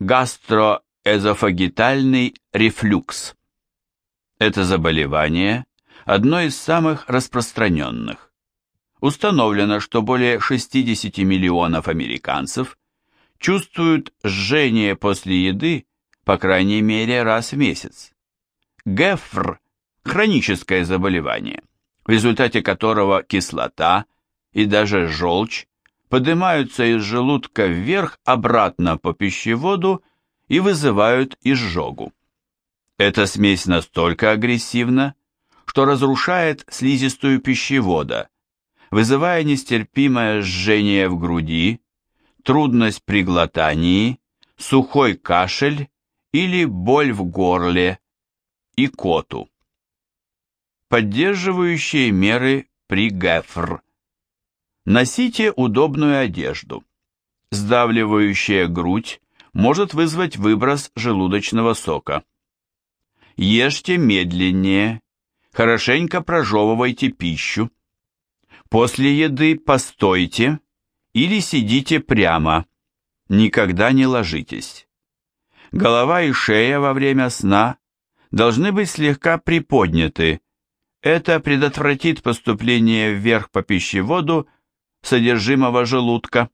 гастроэзофагитальный рефлюкс. Это заболевание одно из самых распространенных. Установлено, что более 60 миллионов американцев чувствуют жжение после еды по крайней мере раз в месяц. ГЭФР – хроническое заболевание, в результате которого кислота и даже желчь поднимаются из желудка вверх обратно по пищеводу и вызывают изжогу. Эта смесь настолько агрессивна, что разрушает слизистую пищевода, вызывая нестерпимое жжение в груди, трудность при глотании, сухой кашель или боль в горле, и коту. Поддерживающие меры при ГЭФР. Носите удобную одежду. Сдавливающая грудь может вызвать выброс желудочного сока. Ешьте медленнее, хорошенько прожевывайте пищу. После еды постойте или сидите прямо, никогда не ложитесь. Голова и шея во время сна должны быть слегка приподняты. Это предотвратит поступление вверх по пищеводу содержимого желудка.